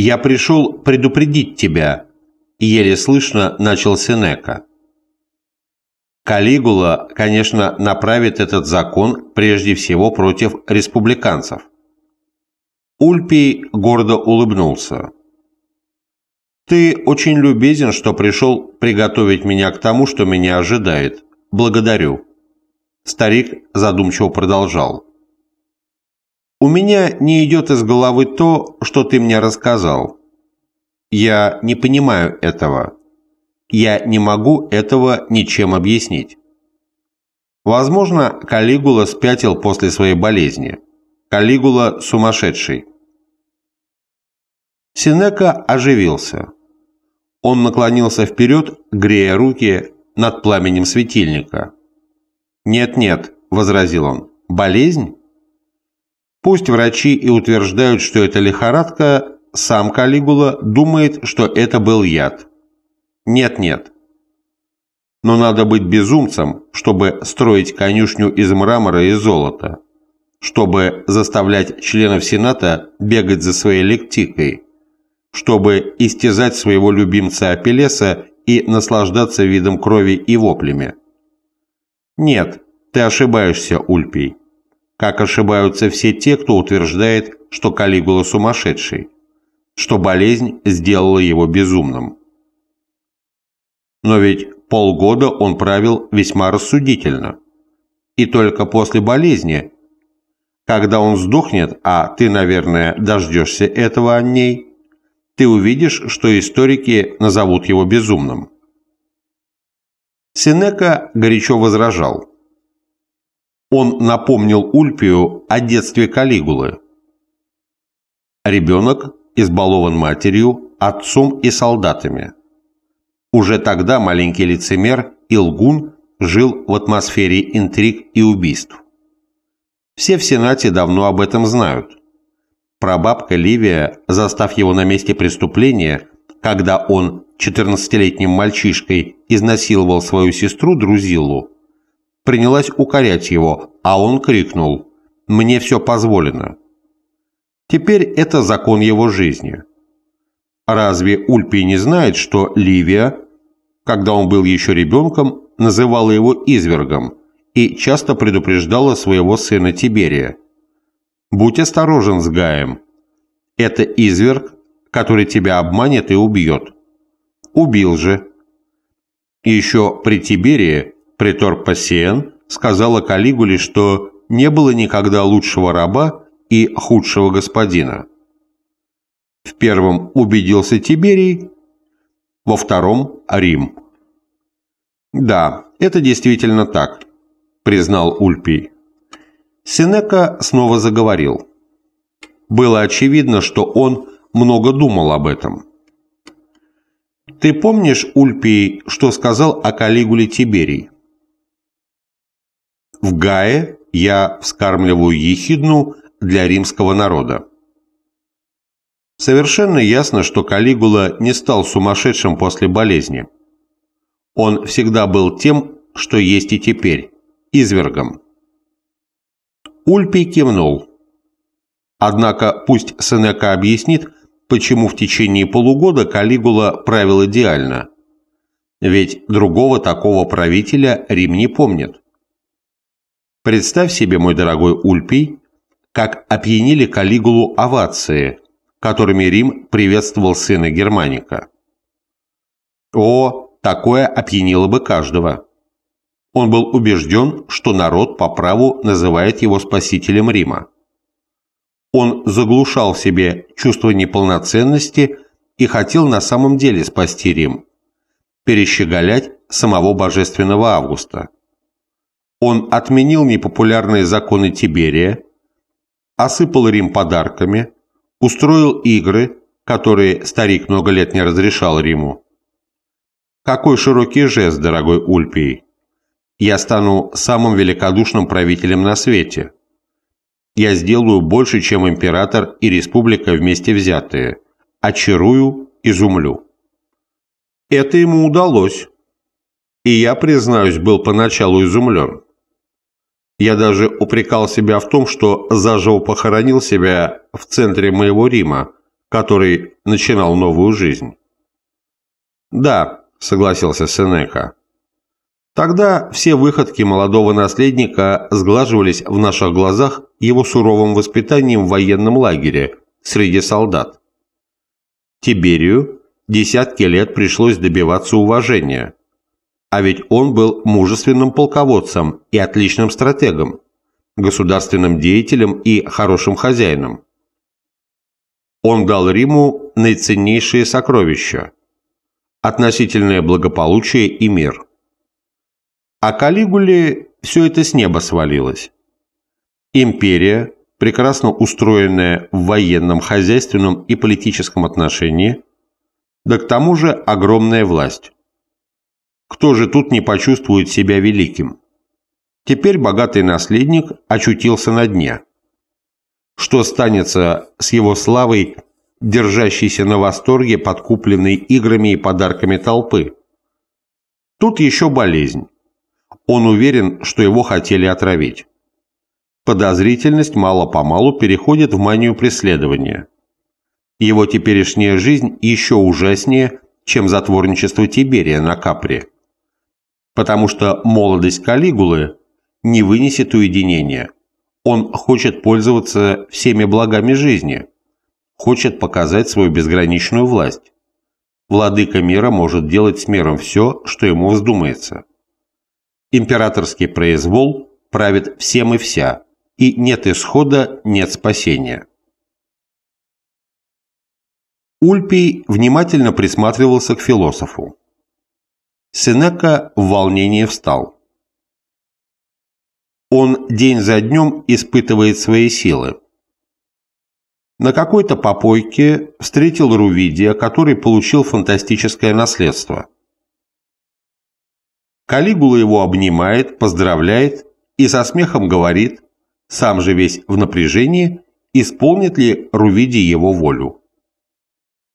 «Я пришел предупредить тебя», — еле слышно начал Сенека. Калигула, конечно, направит этот закон прежде всего против республиканцев. Ульпий гордо улыбнулся. «Ты очень любезен, что пришел приготовить меня к тому, что меня ожидает. Благодарю». Старик задумчиво продолжал. «У меня не идет из головы то, что ты мне рассказал. Я не понимаю этого. Я не могу этого ничем объяснить. Возможно, Калигула спятил после своей болезни. Калигула сумасшедший. Синека оживился. Он наклонился вперед, грея руки над пламенем светильника. «Нет-нет», — возразил он, — «болезнь?» Пусть врачи и утверждают, что это лихорадка, сам Калигула думает, что это был яд. Нет-нет. Но надо быть безумцем, чтобы строить конюшню из мрамора и золота, чтобы заставлять членов Сената бегать за своей лектикой, чтобы истязать своего любимца Апеллеса и наслаждаться видом крови и воплями. Нет, ты ошибаешься, Ульпий. Как ошибаются все те, кто утверждает, что Калигула сумасшедший, что болезнь сделала его безумным. Но ведь полгода он правил весьма рассудительно. И только после болезни, когда он сдохнет, а ты, наверное, дождешься этого о ней, ты увидишь, что историки назовут его безумным. Сенека горячо возражал. Он напомнил Ульпию о детстве Калигулы. Ребенок избалован матерью, отцом и солдатами. Уже тогда маленький лицемер и лгун жил в атмосфере интриг и убийств. Все в Сенате давно об этом знают. Прабабка Ливия, застав его на месте преступления, когда он 14-летним мальчишкой изнасиловал свою сестру Друзилу, принялась укорять его, а он крикнул «Мне все позволено». Теперь это закон его жизни. Разве Ульпий не знает, что Ливия, когда он был еще ребенком, называла его извергом и часто предупреждала своего сына Тиберия? «Будь осторожен с Гаем. Это изверг, который тебя обманет и убьет». Убил же. Еще при Тиберии притор Пассиен сказала Калигуле, что не было никогда лучшего раба и худшего господина. В первом убедился Тиберий, во втором – Рим. «Да, это действительно так», – признал Ульпий. Сенека снова заговорил. Было очевидно, что он много думал об этом. «Ты помнишь, Ульпий, что сказал о Калигуле Тиберий?» «В Гае я вскармливаю ехидну для римского народа. Совершенно ясно, что Калигула не стал сумасшедшим после болезни. Он всегда был тем, что есть и теперь, извергом. Ульпий кивнул. Однако пусть Сенека объяснит, почему в течение полугода Калигула правил идеально. Ведь другого такого правителя Рим не помнит. Представь себе, мой дорогой Ульпий, как опьянили Калигулу овации – которыми Рим приветствовал сына Германика. О, такое опьянило бы каждого. Он был убежден, что народ по праву называет его спасителем Рима. Он заглушал в себе чувство неполноценности и хотел на самом деле спасти Рим, перещеголять самого божественного Августа. Он отменил непопулярные законы Тиберия, осыпал Рим подарками, устроил игры, которые старик много лет не разрешал Риму. Какой широкий жест, дорогой Ульпий! Я стану самым великодушным правителем на свете. Я сделаю больше, чем император и республика вместе взятые. Очарую, изумлю. Это ему удалось. И я, признаюсь, был поначалу изумлен. Я даже упрекал себя в том, что заживо похоронил себя в центре моего Рима, который начинал новую жизнь. «Да», — согласился Сенека. Тогда все выходки молодого наследника сглаживались в наших глазах его суровым воспитанием в военном лагере среди солдат. Тиберию десятки лет пришлось добиваться уважения, а ведь он был мужественным полководцем и отличным стратегом, государственным деятелем и хорошим хозяином. Он дал Риму наиценнейшие сокровища – относительное благополучие и мир. А Калигуле все это с неба свалилось. Империя, прекрасно устроенная в военном, хозяйственном и политическом отношении, да к тому же огромная власть. Кто же тут не почувствует себя великим? Теперь богатый наследник очутился на дне. Что станется с его славой, держащейся на восторге, подкупленной играми и подарками толпы? Тут еще болезнь. Он уверен, что его хотели отравить. Подозрительность мало-помалу переходит в манию преследования. Его теперешняя жизнь еще ужаснее, чем затворничество Тиберия на Капре. Потому что молодость Калигулы не вынесет уединения. Он хочет пользоваться всеми благами жизни, хочет показать свою безграничную власть. Владыка мира может делать с миром все, что ему вздумается. Императорский произвол правит всем и вся, и нет исхода, нет спасения. Ульпий внимательно присматривался к философу. Сенека в волнении встал. Он день за днем испытывает свои силы. На какой-то попойке встретил Рувидия, который получил фантастическое наследство. Калигула его обнимает, поздравляет и со смехом говорит, сам же весь в напряжении, исполнит ли Рувидий его волю.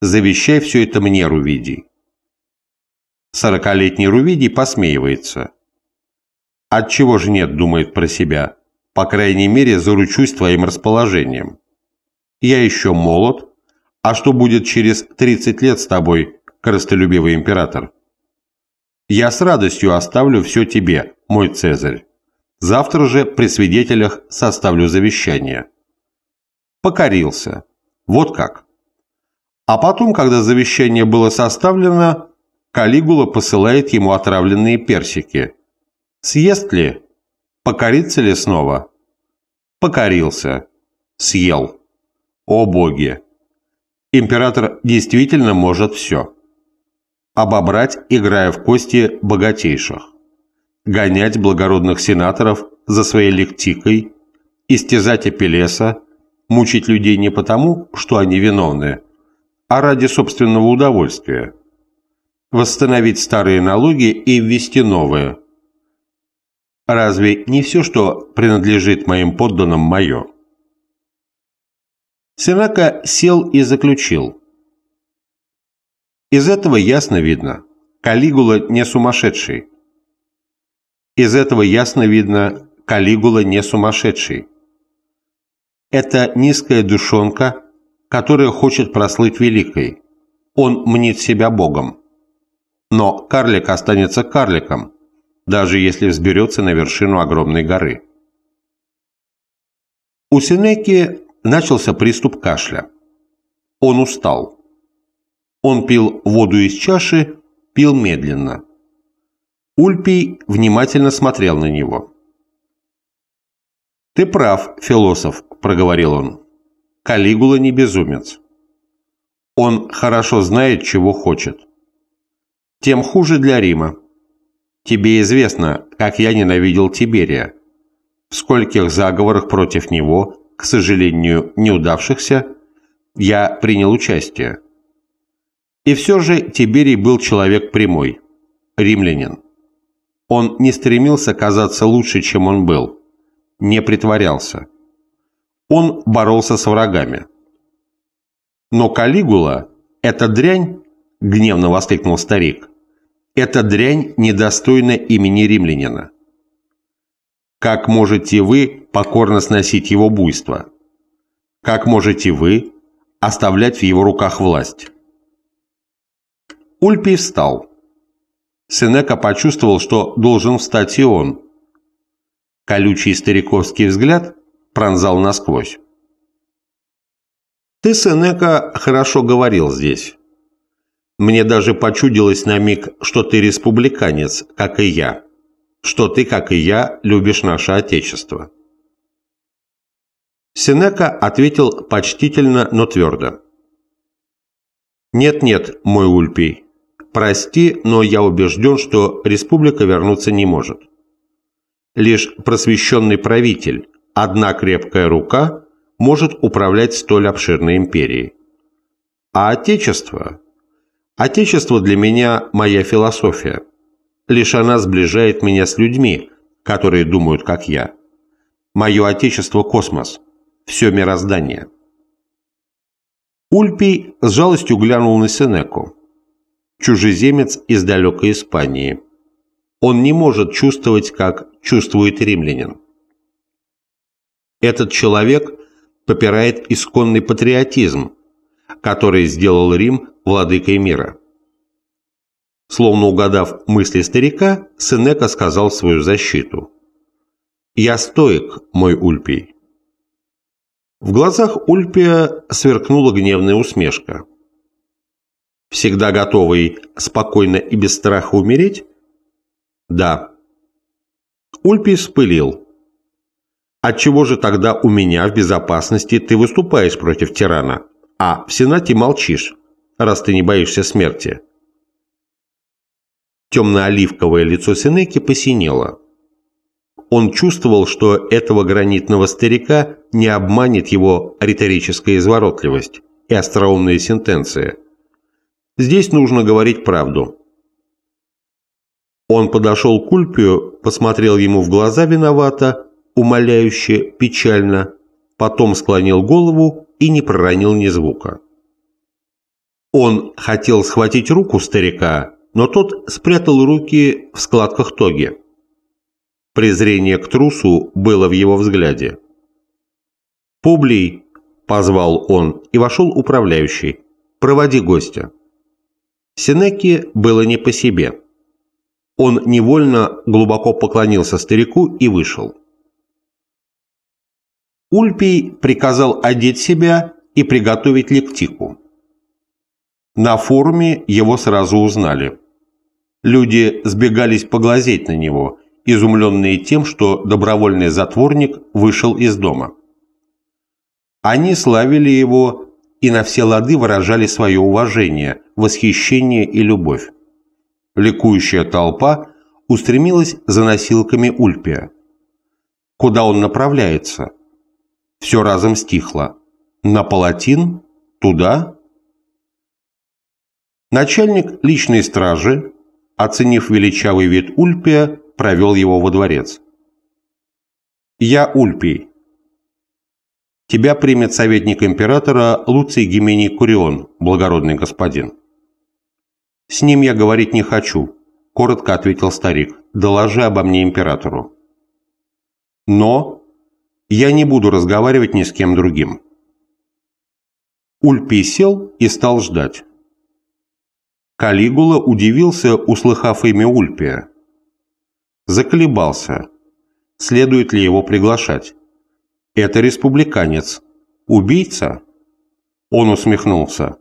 «Завещай все это мне, Рувидий». Сорокалетний Рувидий посмеивается. Отчего же нет, думает про себя. По крайней мере, заручусь твоим расположением. Я еще молод, а что будет через 30 лет с тобой, коростолюбивый император? Я с радостью оставлю все тебе, мой Цезарь. Завтра же при свидетелях составлю завещание. Покорился. Вот как. А потом, когда завещание было составлено, Калигула посылает ему отравленные персики – Съест ли? Покорится ли снова? Покорился. Съел. О боги! Император действительно может все. Обобрать, играя в кости богатейших. Гонять благородных сенаторов за своей лектикой, истязать Апеллеса, мучить людей не потому, что они виновны, а ради собственного удовольствия. Восстановить старые налоги и ввести новые – Разве не все, что принадлежит моим подданным, мое? Сенака сел и заключил. Из этого ясно видно, Калигула не сумасшедший. Из этого ясно видно, Калигула не сумасшедший. Это низкая душонка, которая хочет прослыть великой. Он мнит себя богом. Но карлик останется карликом – даже если взберется на вершину огромной горы. У Сенеки начался приступ кашля. Он устал. Он пил воду из чаши, пил медленно. Ульпий внимательно смотрел на него. «Ты прав, философ», – проговорил он. «Калигула не безумец. Он хорошо знает, чего хочет. Тем хуже для Рима. Тебе известно, как я ненавидел Тиберия. В скольких заговорах против него, к сожалению, неудавшихся, я принял участие. И все же Тиберий был человек прямой, римлянин. Он не стремился казаться лучше, чем он был, не притворялся. Он боролся с врагами. Но Калигула, эта дрянь, гневно воскликнул старик, эта дрянь недостойна имени римлянина. Как можете вы покорно сносить его буйство? Как можете вы, оставлять в его руках власть. Ульпий встал. Сенека почувствовал, что должен встать и он. Колючий стариковский взгляд пронзал насквозь. «Ты, Сенека, хорошо говорил здесь. Мне даже почудилось на миг, что ты республиканец, как и я, что ты, как и я, любишь наше Отечество». Сенека ответил почтительно, но твердо. «Нет-нет, мой Ульпий, прости, но я убежден, что республика вернуться не может. Лишь просвещенный правитель, одна крепкая рука может управлять столь обширной империей. А Отечество? Отечество для меня – моя философия. Лишь она сближает меня с людьми, которые думают, как я. Мое Отечество – космос, все мироздание. Ульпий с жалостью глянул на Сенеку. Чужеземец из далекой Испании. Он не может чувствовать, как чувствует римлянин. Этот человек попирает исконный патриотизм, который сделал Рим владыкой мира. Словно угадав мысли старика, Сенека сказал свою защиту. «Я стоик, мой Ульпий». В глазах Ульпия сверкнула гневная усмешка. «Всегда готовый спокойно и без страха умереть?» «Да». Ульпий вспылил. «Отчего же тогда у меня в безопасности ты выступаешь против тирана?» А в Сенате молчишь, раз ты не боишься смерти. Темно-оливковое лицо Сенеки посинело. Он чувствовал, что этого гранитного старика не обманет его риторическая изворотливость и остроумные сентенции. Здесь нужно говорить правду. Он подошел к Ульпию, посмотрел ему в глаза виновато, умоляюще, печально, потом склонил голову и не проронил ни звука. Он хотел схватить руку старика, но тот спрятал руки в складках тоги. Презрение к трусу было в его взгляде. «Публий!» – позвал он, и вошел управляющий. «Проводи гостя». Сенеке было не по себе. Он невольно глубоко поклонился старику и вышел. Ульпий приказал одеть себя и приготовить лектику. На форуме его сразу узнали. Люди сбегались поглазеть на него, изумленные тем, что добровольный затворник вышел из дома. Они славили его и на все лады выражали свое уважение, восхищение и любовь. Ликующая толпа устремилась за носилками Ульпия. Куда он направляется? Все разом стихло. На палатин? Туда? Начальник личной стражи, оценив величавый вид Ульпия, провел его во дворец. «Я Ульпий. Тебя примет советник императора Луций Гимений Курион, благородный господин». «С ним я говорить не хочу», – коротко ответил старик. «Доложи обо мне императору». «Но», я не буду разговаривать ни с кем другим. Ульпий сел и стал ждать. Калигула удивился, услыхав имя Ульпия. Заколебался. Следует ли его приглашать? Это республиканец. Убийца? Он усмехнулся.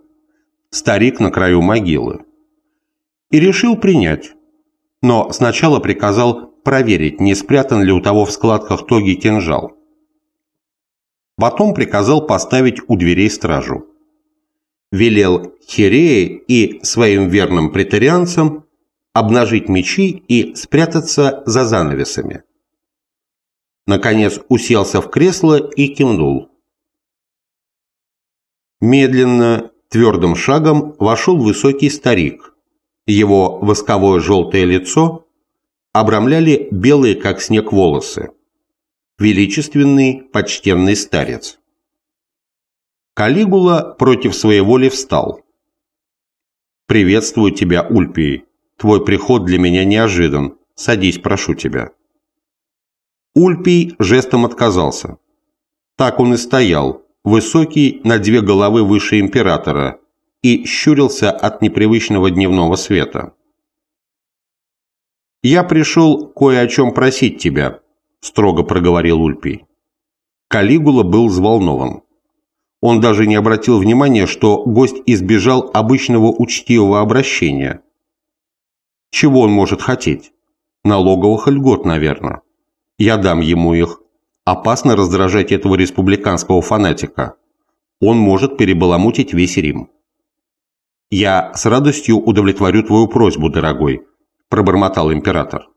Старик на краю могилы. И решил принять. Но сначала приказал проверить, не спрятан ли у того в складках тоги кинжал. Потом приказал поставить у дверей стражу. Велел Хирея и своим верным претарианцам обнажить мечи и спрятаться за занавесами. Наконец уселся в кресло и кивнул. Медленно, твердым шагом вошел высокий старик. Его восковое желтое лицо обрамляли белые, как снег, волосы величественный, почтенный старец. Калигула против своей воли встал. «Приветствую тебя, Ульпий. Твой приход для меня неожидан. Садись, прошу тебя». Ульпий жестом отказался. Так он и стоял, высокий на две головы выше императора и щурился от непривычного дневного света. «Я пришел кое о чем просить тебя», – строго проговорил Ульпий. Калигула был взволнован. Он даже не обратил внимания, что гость избежал обычного учтивого обращения. Чего он может хотеть? Налоговых льгот, наверное. Я дам ему их. Опасно раздражать этого республиканского фанатика. Он может перебаламутить весь Рим. «Я с радостью удовлетворю твою просьбу, дорогой», – пробормотал император.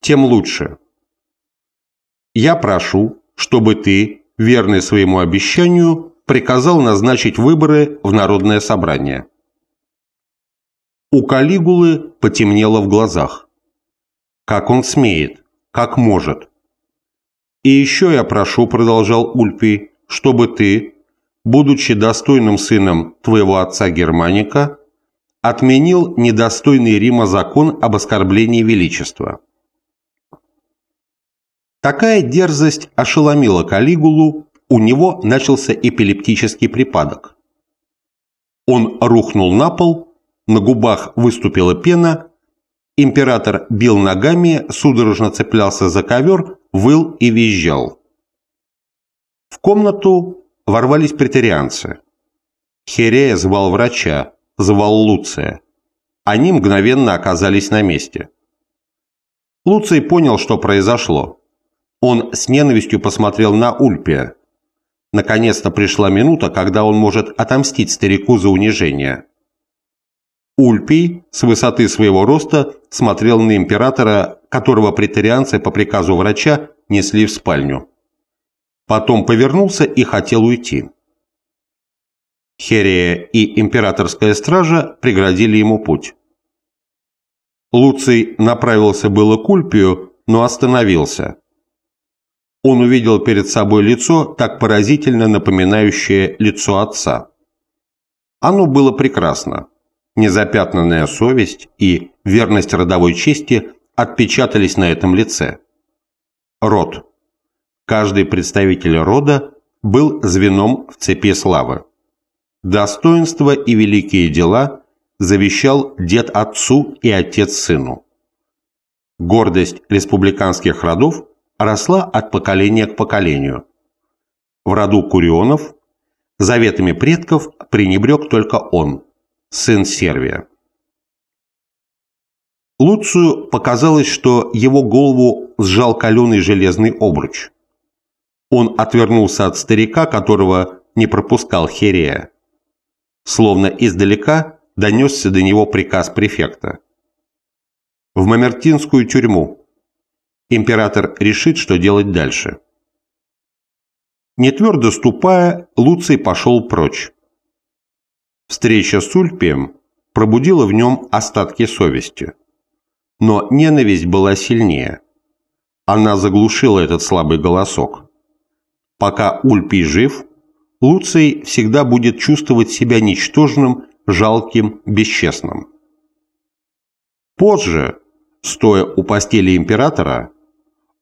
«Тем лучше. Я прошу, чтобы ты, верный своему обещанию, приказал назначить выборы в Народное собрание». У Калигулы потемнело в глазах. Как он смеет, как может. «И еще я прошу», – продолжал Ульпий, – «чтобы ты, будучи достойным сыном твоего отца Германика, отменил недостойный Рима закон об оскорблении величества». Такая дерзость ошеломила Калигулу, у него начался эпилептический припадок. Он рухнул на пол, на губах выступила пена, император бил ногами, судорожно цеплялся за ковер, выл и визжал. В комнату ворвались претерианцы. Херея звал врача, звал Луция. Они мгновенно оказались на месте. Луций понял, что произошло. Он с ненавистью посмотрел на Ульпия. Наконец-то пришла минута, когда он может отомстить старику за унижение. Ульпий с высоты своего роста смотрел на императора, которого претарианцы по приказу врача несли в спальню. Потом повернулся и хотел уйти. Херия и императорская стража преградили ему путь. Луций направился было к Ульпию, но остановился. Он увидел перед собой лицо, так поразительно напоминающее лицо отца. Оно было прекрасно. Незапятнанная совесть и верность родовой чести отпечатались на этом лице. Род. Каждый представитель рода был звеном в цепи славы. Достоинство и великие дела завещал дед отцу и отец сыну. Гордость республиканских родов росла от поколения к поколению. В роду Курионов заветами предков пренебрег только он, сын Сервия. Луцию показалось, что его голову сжал каленый железный обруч. Он отвернулся от старика, которого не пропускал Херея. Словно издалека донесся до него приказ префекта. В Мамертинскую тюрьму. Император решит, что делать дальше. Не твердо ступая, Луций пошел прочь. Встреча с Ульпием пробудила в нем остатки совести. Но ненависть была сильнее. Она заглушила этот слабый голосок. Пока Ульпий жив, Луций всегда будет чувствовать себя ничтожным, жалким, бесчестным. Позже, стоя у постели императора,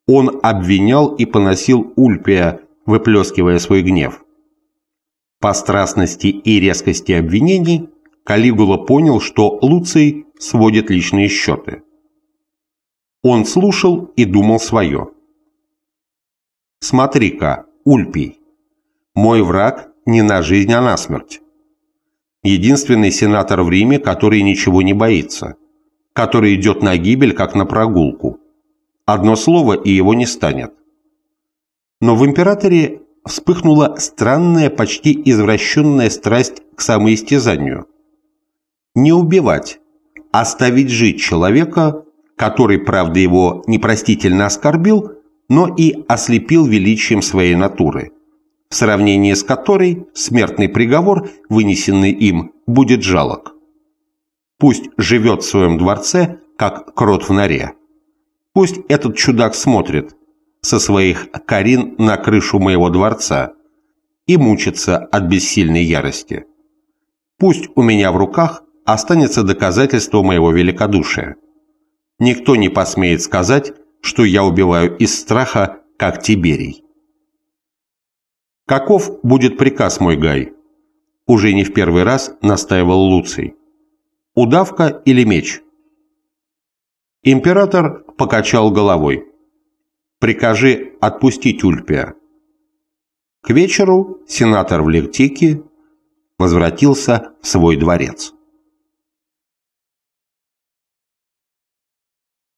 он обвинял и поносил Ульпия, выплескивая свой гнев. По страстности и резкости обвинений Калигула понял, что Луций сводит личные счеты. Он слушал и думал свое. «Смотри-ка, Ульпий, мой враг не на жизнь, а на смерть. Единственный сенатор в Риме, который ничего не боится, который идет на гибель, как на прогулку. Одно слово, и его не станет. Но в императоре вспыхнула странная, почти извращенная страсть к самоистязанию. Не убивать, а оставить жить человека, который, правда, его непростительно оскорбил, но и ослепил величием своей натуры, в сравнении с которой смертный приговор, вынесенный им, будет жалок. Пусть живет в своем дворце, как крот в норе. Пусть этот чудак смотрит, со своих карин на крышу моего дворца и мучиться от бессильной ярости. Пусть у меня в руках останется доказательство моего великодушия. Никто не посмеет сказать, что я убиваю из страха, как Тиберий. «Каков будет приказ мой, Гай?» Уже не в первый раз настаивал Луций. «Удавка или меч?» Император покачал головой. «Прикажи отпустить Ульпия». К вечеру сенатор в Лектике возвратился в свой дворец.